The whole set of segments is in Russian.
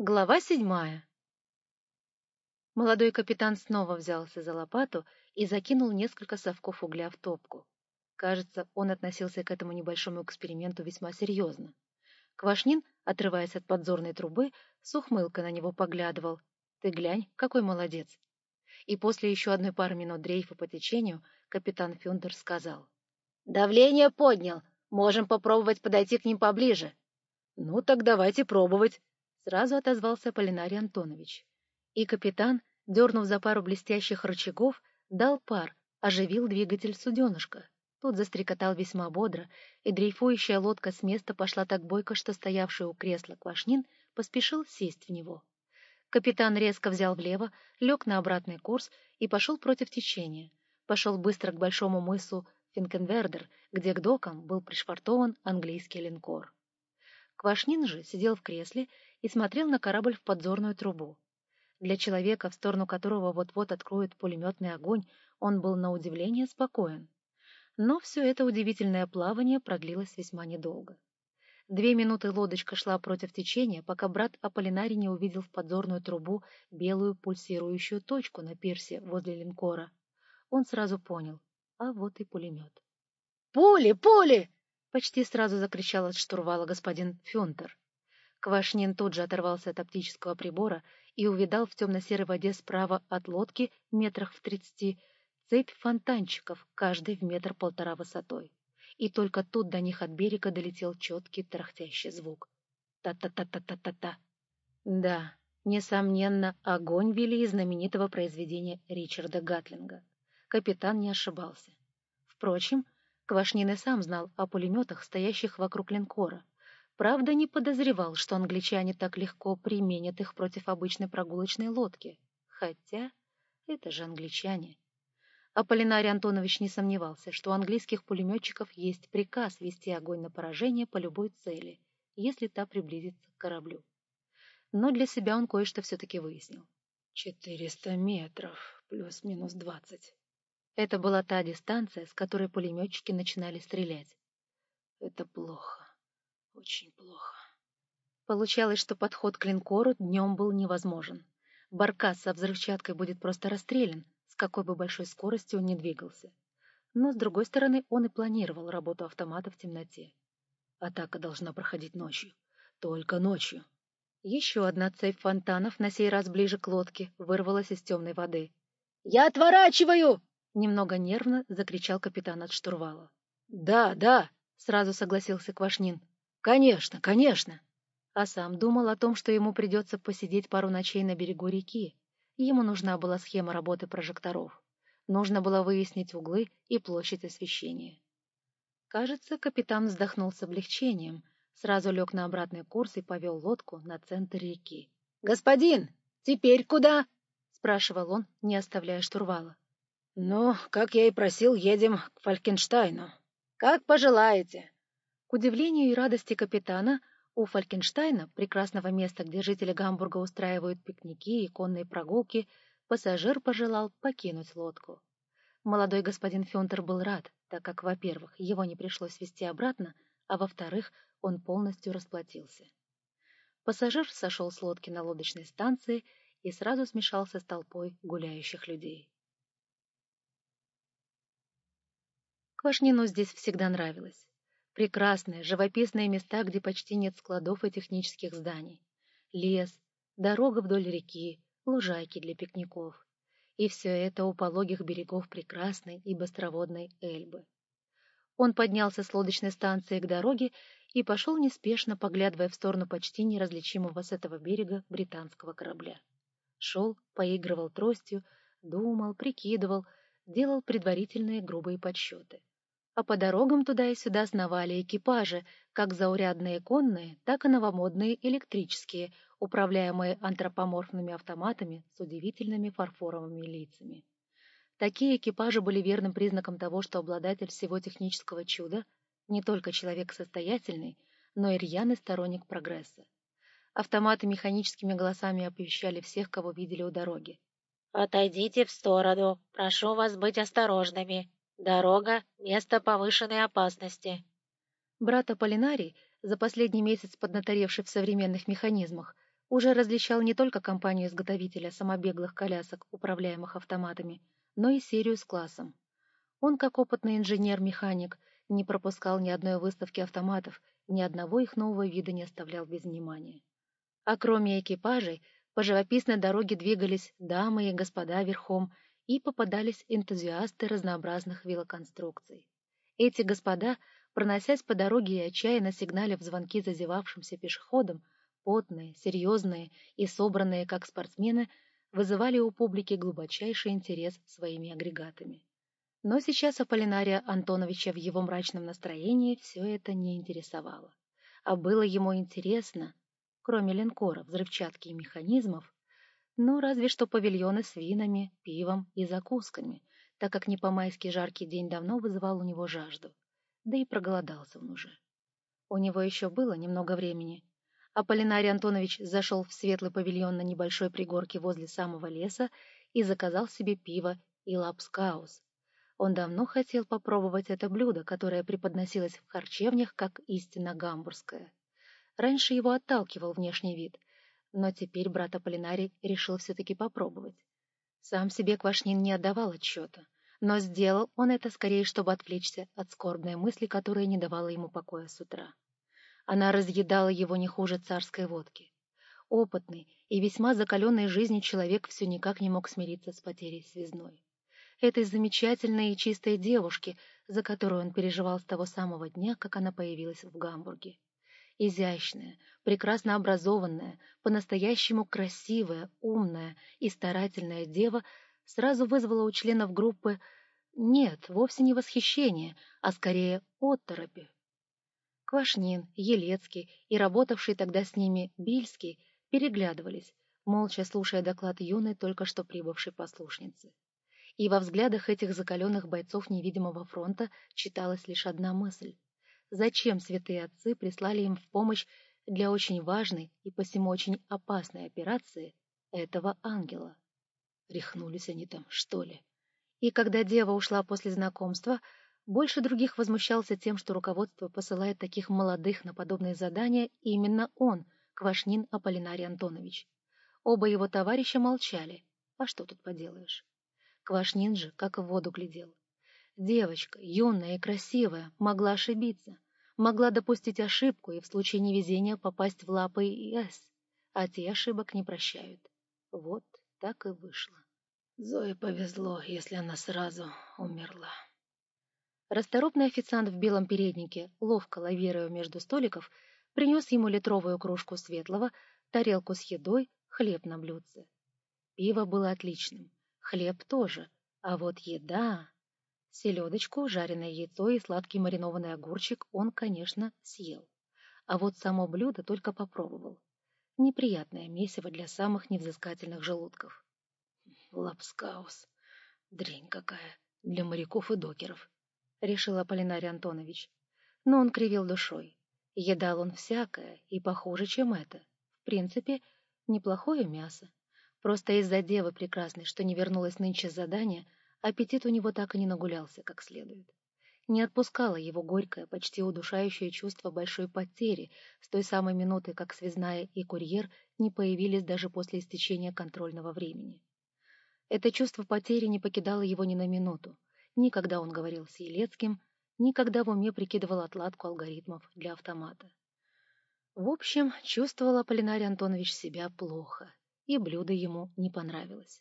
Глава седьмая Молодой капитан снова взялся за лопату и закинул несколько совков угля в топку. Кажется, он относился к этому небольшому эксперименту весьма серьезно. Квашнин, отрываясь от подзорной трубы, с ухмылкой на него поглядывал. «Ты глянь, какой молодец!» И после еще одной пары минут дрейфа по течению капитан Фюндер сказал. «Давление поднял. Можем попробовать подойти к ним поближе». «Ну, так давайте пробовать», Сразу отозвался Полинарий Антонович. И капитан, дернув за пару блестящих рычагов, дал пар, оживил двигатель суденышка. Тот застрекотал весьма бодро, и дрейфующая лодка с места пошла так бойко, что стоявший у кресла Квашнин поспешил сесть в него. Капитан резко взял влево, лег на обратный курс и пошел против течения. Пошел быстро к большому мысу Финкенвердер, где к докам был пришвартован английский линкор. Квашнин же сидел в кресле и смотрел на корабль в подзорную трубу. Для человека, в сторону которого вот-вот откроет пулеметный огонь, он был на удивление спокоен. Но все это удивительное плавание продлилось весьма недолго. Две минуты лодочка шла против течения, пока брат Аполлинарий не увидел в подзорную трубу белую пульсирующую точку на пирсе возле линкора. Он сразу понял, а вот и пулемет. «Пули! Пули!» — почти сразу закричал от штурвала господин Фюнтер. Квашнин тут же оторвался от оптического прибора и увидал в темно-серой воде справа от лодки, метрах в тридцати, цепь фонтанчиков, каждый в метр-полтора высотой. И только тут до них от берега долетел четкий тарахтящий звук. Та-та-та-та-та-та-та. Да, несомненно, огонь вели из знаменитого произведения Ричарда Гатлинга. Капитан не ошибался. Впрочем, Квашнин и сам знал о пулеметах, стоящих вокруг линкора — Правда, не подозревал, что англичане так легко применят их против обычной прогулочной лодки. Хотя это же англичане. Аполлинарий Антонович не сомневался, что у английских пулеметчиков есть приказ вести огонь на поражение по любой цели, если та приблизится к кораблю. Но для себя он кое-что все-таки выяснил. «Четыреста метров, плюс-минус двадцать». Это была та дистанция, с которой пулеметчики начинали стрелять. Это плохо. Очень плохо. Получалось, что подход к линкору днем был невозможен. Баркас со взрывчаткой будет просто расстрелян, с какой бы большой скоростью он ни двигался. Но, с другой стороны, он и планировал работу автомата в темноте. Атака должна проходить ночью. Только ночью. Еще одна цепь фонтанов, на сей раз ближе к лодке, вырвалась из темной воды. «Я отворачиваю!» — немного нервно закричал капитан от штурвала. «Да, да!» — сразу согласился Квашнин. Конечно, конечно. А сам думал о том, что ему придется посидеть пару ночей на берегу реки. Ему нужна была схема работы прожекторов. Нужно было выяснить углы и площадь освещения. Кажется, капитан вздохнул с облегчением, сразу лег на обратный курс и повел лодку на центр реки. «Господин, теперь куда?» — спрашивал он, не оставляя штурвала. «Ну, как я и просил, едем к Фалькенштайну». «Как пожелаете. К удивлению и радости капитана, у Фалькенштайна, прекрасного места, где жители Гамбурга устраивают пикники и конные прогулки, пассажир пожелал покинуть лодку. Молодой господин Фюнтер был рад, так как, во-первых, его не пришлось везти обратно, а во-вторых, он полностью расплатился. Пассажир сошел с лодки на лодочной станции и сразу смешался с толпой гуляющих людей. Квашнину здесь всегда нравилось. Прекрасные, живописные места, где почти нет складов и технических зданий. Лес, дорога вдоль реки, лужайки для пикников. И все это у пологих берегов прекрасной и быстроводной Эльбы. Он поднялся с лодочной станции к дороге и пошел неспешно, поглядывая в сторону почти неразличимого с этого берега британского корабля. Шел, поигрывал тростью, думал, прикидывал, делал предварительные грубые подсчеты а по дорогам туда и сюда сновали экипажи, как заурядные конные, так и новомодные электрические, управляемые антропоморфными автоматами с удивительными фарфоровыми лицами. Такие экипажи были верным признаком того, что обладатель всего технического чуда не только человек состоятельный, но и рьяный сторонник прогресса. Автоматы механическими голосами оповещали всех, кого видели у дороги. «Отойдите в сторону, прошу вас быть осторожными», Дорога — место повышенной опасности. Брат Аполлинарий, за последний месяц поднаторевший в современных механизмах, уже различал не только компанию-изготовителя самобеглых колясок, управляемых автоматами, но и серию с классом. Он, как опытный инженер-механик, не пропускал ни одной выставки автоматов, ни одного их нового вида не оставлял без внимания. А кроме экипажей, по живописной дороге двигались дамы и господа верхом, и попадались энтузиасты разнообразных велоконструкций. Эти господа, проносясь по дороге и отчаянно сигналя в звонки зазевавшимся пешеходам, потные, серьезные и собранные как спортсмены, вызывали у публики глубочайший интерес своими агрегатами. Но сейчас Аполлинария Антоновича в его мрачном настроении все это не интересовало. А было ему интересно, кроме линкора, взрывчатки и механизмов, ну, разве что павильоны с винами, пивом и закусками, так как непомайский жаркий день давно вызывал у него жажду. Да и проголодался он уже. У него еще было немного времени, Аполлинарий Антонович зашел в светлый павильон на небольшой пригорке возле самого леса и заказал себе пиво и лапскаус. Он давно хотел попробовать это блюдо, которое преподносилось в харчевнях как истинно гамбургское. Раньше его отталкивал внешний вид, но теперь брат Аполлинарий решил все-таки попробовать. Сам себе Квашнин не отдавал отчета, но сделал он это скорее, чтобы отвлечься от скорбной мысли, которая не давала ему покоя с утра. Она разъедала его не хуже царской водки. Опытный и весьма закаленный жизнью человек все никак не мог смириться с потерей связной. Этой замечательной и чистой девушки, за которую он переживал с того самого дня, как она появилась в Гамбурге. Изящная, прекрасно образованная, по-настоящему красивая, умная и старательная дева сразу вызвала у членов группы нет, вовсе не восхищение, а скорее отторопи. Квашнин, Елецкий и работавший тогда с ними Бильский переглядывались, молча слушая доклад юной, только что прибывшей послушницы. И во взглядах этих закаленных бойцов невидимого фронта читалась лишь одна мысль. Зачем святые отцы прислали им в помощь для очень важной и посему очень опасной операции этого ангела? Рехнулись они там, что ли? И когда дева ушла после знакомства, больше других возмущался тем, что руководство посылает таких молодых на подобные задания именно он, Квашнин Аполлинарий Антонович. Оба его товарища молчали. А что тут поделаешь? Квашнин же как в воду глядел. Девочка, юная и красивая, могла ошибиться, могла допустить ошибку и в случае невезения попасть в лапы ИС, а те ошибок не прощают. Вот так и вышло. Зое повезло, если она сразу умерла. Расторопный официант в белом переднике, ловко лавируя между столиков, принес ему литровую кружку светлого, тарелку с едой, хлеб на блюдце. Пиво было отличным, хлеб тоже, а вот еда... Селедочку, жареное яйцо и сладкий маринованный огурчик он, конечно, съел. А вот само блюдо только попробовал. Неприятное месиво для самых невзыскательных желудков. Лапскаус. Дрень какая. Для моряков и докеров. — решил Аполлинарий Антонович. Но он кривил душой. Едал он всякое, и похуже, чем это. В принципе, неплохое мясо. Просто из-за девы прекрасной, что не вернулась нынче с задания, аппетит у него так и не нагулялся как следует. Не отпускало его горькое, почти удушающее чувство большой потери с той самой минуты, как связная и курьер не появились даже после истечения контрольного времени. Это чувство потери не покидало его ни на минуту, ни когда он говорил с Елецким, ни когда в уме прикидывал отладку алгоритмов для автомата. В общем, чувствовал Аполлинарий Антонович себя плохо, и блюдо ему не понравилось.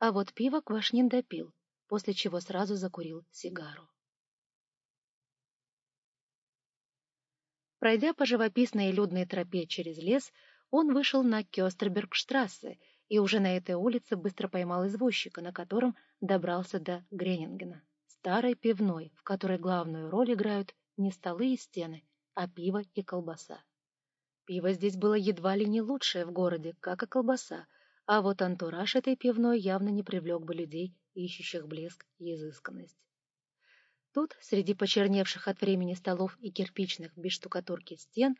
А вот пиво Квашнин допил, после чего сразу закурил сигару. Пройдя по живописной и людной тропе через лес, он вышел на Кёстербергштрассе и уже на этой улице быстро поймал извозчика, на котором добрался до Гренингена, старой пивной, в которой главную роль играют не столы и стены, а пиво и колбаса. Пиво здесь было едва ли не лучшее в городе, как и колбаса, а вот антураж этой пивной явно не привлек бы людей, ищущих блеск и изысканность. Тут, среди почерневших от времени столов и кирпичных без штукатурки стен,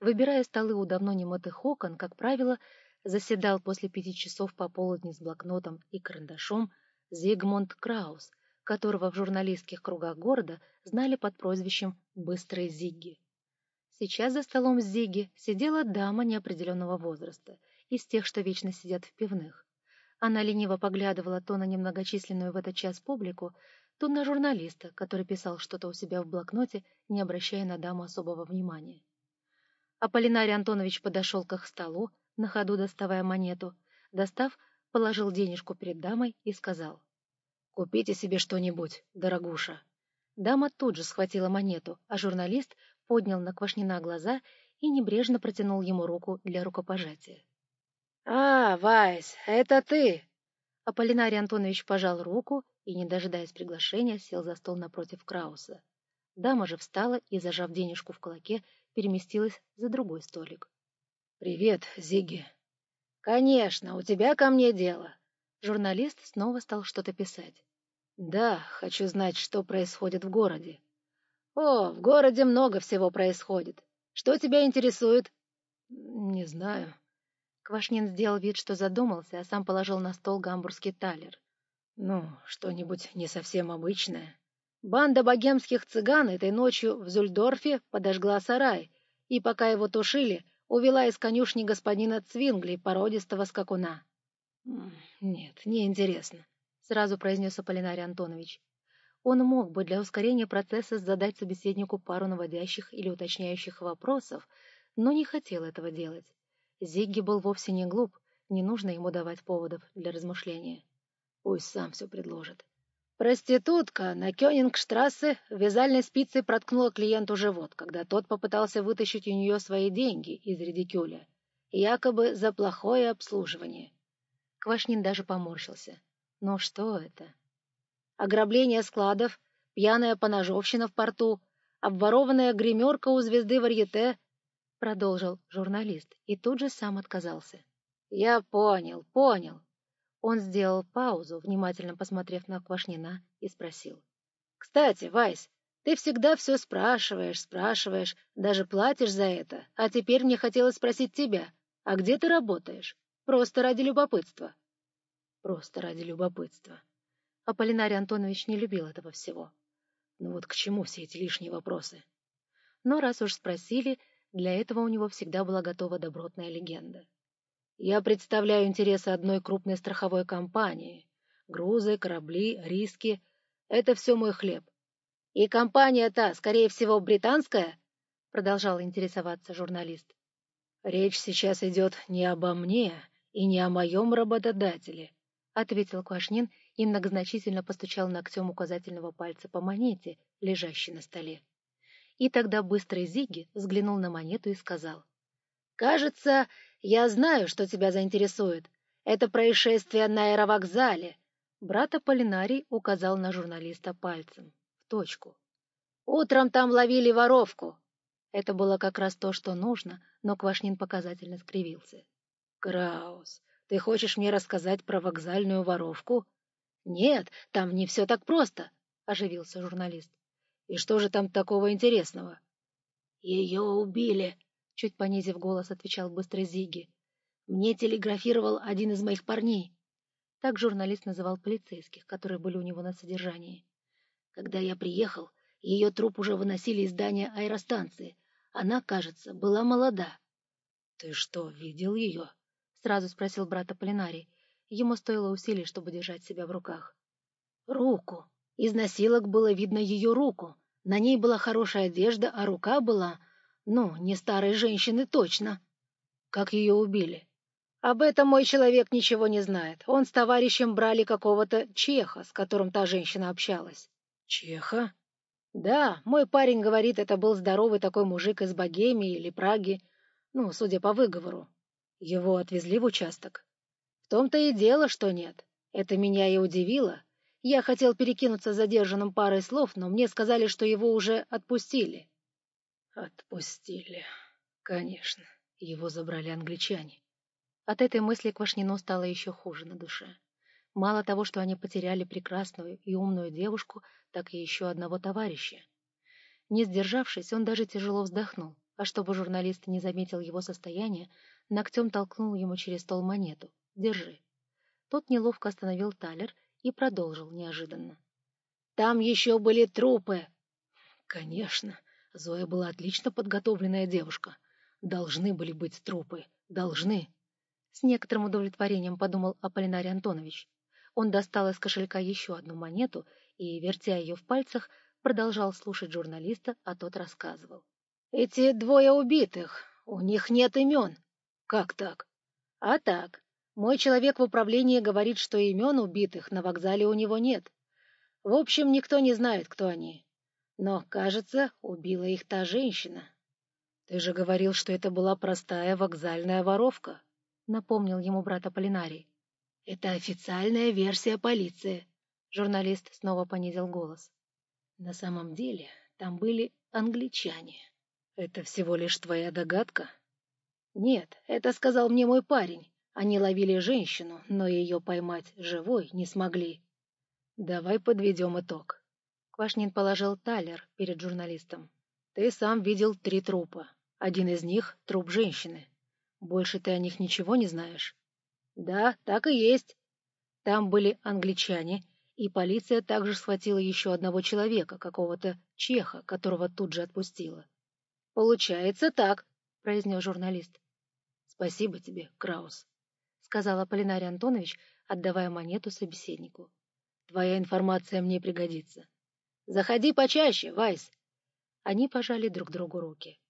выбирая столы у давно немытых окон, как правило, заседал после пяти часов пополудни с блокнотом и карандашом Зигмунд Краус, которого в журналистских кругах города знали под прозвищем «Быстрый Зигги». Сейчас за столом Зиги сидела дама неопределенного возраста, из тех, что вечно сидят в пивных. Она лениво поглядывала то на немногочисленную в этот час публику, то на журналиста, который писал что-то у себя в блокноте, не обращая на даму особого внимания. Аполлинарий Антонович подошел к их столу, на ходу доставая монету. Достав, положил денежку перед дамой и сказал. «Купите себе что-нибудь, дорогуша». Дама тут же схватила монету, а журналист поднял на Квашнина глаза и небрежно протянул ему руку для рукопожатия. «А, Вайс, это ты!» Аполлинарий Антонович пожал руку и, не дожидаясь приглашения, сел за стол напротив Крауса. Дама же встала и, зажав денежку в кулаке, переместилась за другой столик. «Привет, Зиги!» «Конечно, у тебя ко мне дело!» Журналист снова стал что-то писать. «Да, хочу знать, что происходит в городе». «О, в городе много всего происходит. Что тебя интересует?» «Не знаю». Квашнин сделал вид, что задумался, а сам положил на стол гамбургский талер. «Ну, что-нибудь не совсем обычное. Банда богемских цыган этой ночью в Зюльдорфе подожгла сарай, и пока его тушили, увела из конюшни господина Цвингли, породистого скакуна». «Нет, не интересно», — сразу произнес Аполлинарий Антонович. Он мог бы для ускорения процесса задать собеседнику пару наводящих или уточняющих вопросов, но не хотел этого делать. Зигги был вовсе не глуп, не нужно ему давать поводов для размышления. Пусть сам все предложит. Проститутка на Кёнингштрассе вязальной спицей проткнула клиенту живот, когда тот попытался вытащить у нее свои деньги из редикюля, якобы за плохое обслуживание. Квашнин даже поморщился. Но что это? Ограбление складов, пьяная поножовщина в порту, обворованная гримерка у звезды варьете, — продолжил журналист и тут же сам отказался. — Я понял, понял. Он сделал паузу, внимательно посмотрев на Квашнина, и спросил. — Кстати, Вайс, ты всегда все спрашиваешь, спрашиваешь, даже платишь за это, а теперь мне хотелось спросить тебя, а где ты работаешь? Просто ради любопытства. Просто ради любопытства. Аполлинарий Антонович не любил этого всего. Ну вот к чему все эти лишние вопросы? Но раз уж спросили, для этого у него всегда была готова добротная легенда. Я представляю интересы одной крупной страховой компании. Грузы, корабли, риски — это все мой хлеб. И компания та, скорее всего, британская? Продолжал интересоваться журналист. Речь сейчас идет не обо мне и не о моем работодателе, — ответил Квашнин и многозначительно постучал ногтем указательного пальца по монете, лежащей на столе. И тогда быстрый Зиги взглянул на монету и сказал. — Кажется, я знаю, что тебя заинтересует. Это происшествие на аэровокзале. Брат Аполлинарий указал на журналиста пальцем. В точку. Утром там ловили воровку. Это было как раз то, что нужно, но Квашнин показательно скривился. — Краус, ты хочешь мне рассказать про вокзальную воровку? — Нет, там не все так просто, — оживился журналист. И что же там такого интересного? — Ее убили, — чуть понизив голос, отвечал быстро Зиги. — Мне телеграфировал один из моих парней. Так журналист называл полицейских, которые были у него на содержании. Когда я приехал, ее труп уже выносили из здания аэростанции. Она, кажется, была молода. — Ты что, видел ее? — сразу спросил брат Аполлинарий. Ему стоило усилий, чтобы держать себя в руках. — Руку, из носилок было видно ее руку. На ней была хорошая одежда, а рука была, ну, не старой женщины точно. Как ее убили? Об этом мой человек ничего не знает. Он с товарищем брали какого-то чеха, с которым та женщина общалась. Чеха? Да, мой парень говорит, это был здоровый такой мужик из Богемии или Праги, ну, судя по выговору. Его отвезли в участок. В том-то и дело, что нет. Это меня и удивило. Я хотел перекинуться задержанным парой слов, но мне сказали, что его уже отпустили. Отпустили. Конечно. Его забрали англичане. От этой мысли Квашнину стало еще хуже на душе. Мало того, что они потеряли прекрасную и умную девушку, так и еще одного товарища. Не сдержавшись, он даже тяжело вздохнул, а чтобы журналист не заметил его состояние, ногтем толкнул ему через стол монету. «Держи». Тот неловко остановил талер и продолжил неожиданно. «Там еще были трупы!» «Конечно, Зоя была отлично подготовленная девушка. Должны были быть трупы. Должны. С некоторым удовлетворением подумал Аполлинарий Антонович. Он достал из кошелька еще одну монету и, вертя ее в пальцах, продолжал слушать журналиста, а тот рассказывал. «Эти двое убитых, у них нет имен». «Как так?» «А так. Мой человек в управлении говорит, что имен убитых на вокзале у него нет. В общем, никто не знает, кто они. Но, кажется, убила их та женщина». «Ты же говорил, что это была простая вокзальная воровка», — напомнил ему брат Аполлинарий. Это официальная версия полиции. Журналист снова понизил голос. На самом деле там были англичане. Это всего лишь твоя догадка? Нет, это сказал мне мой парень. Они ловили женщину, но ее поймать живой не смогли. Давай подведем итог. Квашнин положил талер перед журналистом. Ты сам видел три трупа. Один из них — труп женщины. Больше ты о них ничего не знаешь? Да, так и есть. Там были англичане, и полиция также схватила еще одного человека, какого-то чеха, которого тут же отпустила. — Получается так, — произнес журналист. — Спасибо тебе, Краус, — сказал Аполлинарий Антонович, отдавая монету собеседнику. — Твоя информация мне пригодится. — Заходи почаще, Вайс. Они пожали друг другу руки.